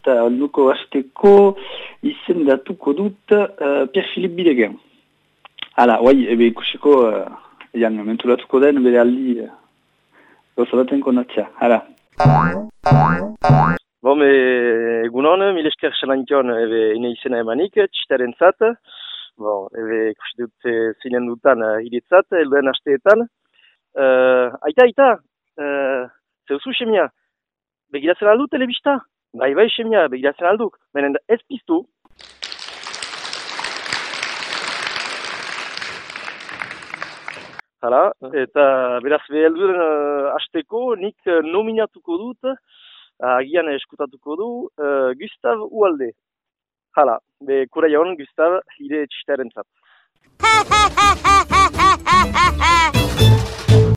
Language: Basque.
Eta onduko hasteko izendatuko dut uh, Pierre-Philippe Bidegen. Hala, guai, ebe ikusiko, uh, ean, mentulatuko den, bere aldi, uh, gauza baten konatzea. Hala. Bon, egunon, mil esker xelankion, ebe ine izena emanik, txitaren zat. Bon, ebe ikusi dut zinen dutan uh, hidetzat, elduen hasteetan. Uh, aita, aita, uh, zeuzu xemia, begiratzen aldu telebista? Bai, bai, xemia, begiratzen alduk, benen ez piztu. Hala, eta beraz behelduren uh, hasteko nik uh, nominatuko dut, uh, agian eskutatuko du, uh, Gustav Ualde. Hala, be kura jaun Gustav, hide txistaren zat.